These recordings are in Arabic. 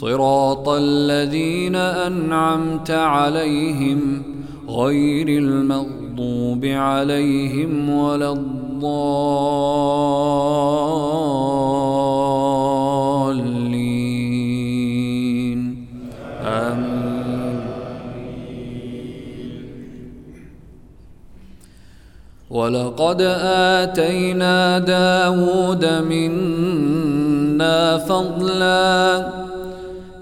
صراط الذين أنعمت عليهم غير المغضوب عليهم ولا الضالين. آمين. ولقد آتينا داود منا فضلاً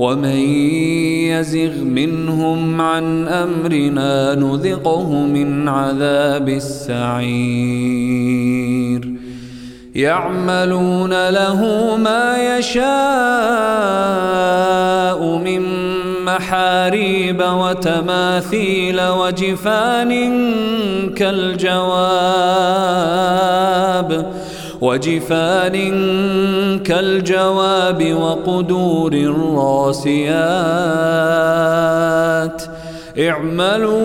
ومن يزغ منهم عن أمرنا نذقه من عذاب السعير. يعملون له ما يشاء من محاريب وتماثيل وجفان كالجواب. وجفان كالجواب وقدور الراسيات. اعملوا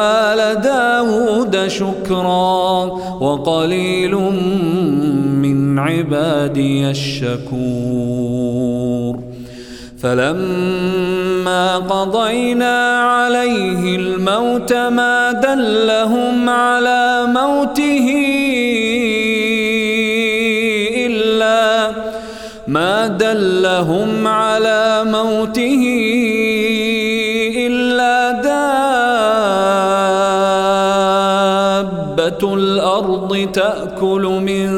آل داود شكرا وقليل من عبادي الشكور. فلما قضينا عليه الموت ما دلهم على موته إلا ما دلهم على موته إلا دابة الأرض تأكل من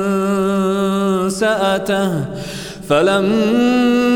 سأته. فلما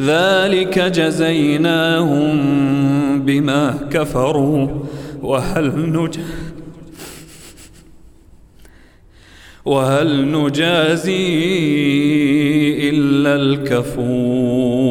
ذلك جزيناهم بما كفروا وهل نجزي وهل نجازي إلا الكفور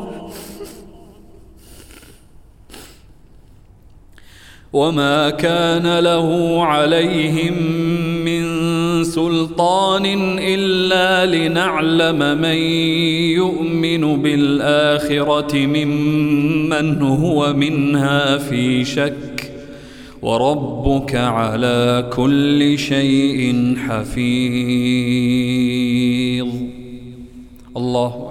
وما كان له عليهم من سلطان الا لنعلم من يؤمن بالاخره ممن هو منها في شك وربك على كل شيء حفيظ. الله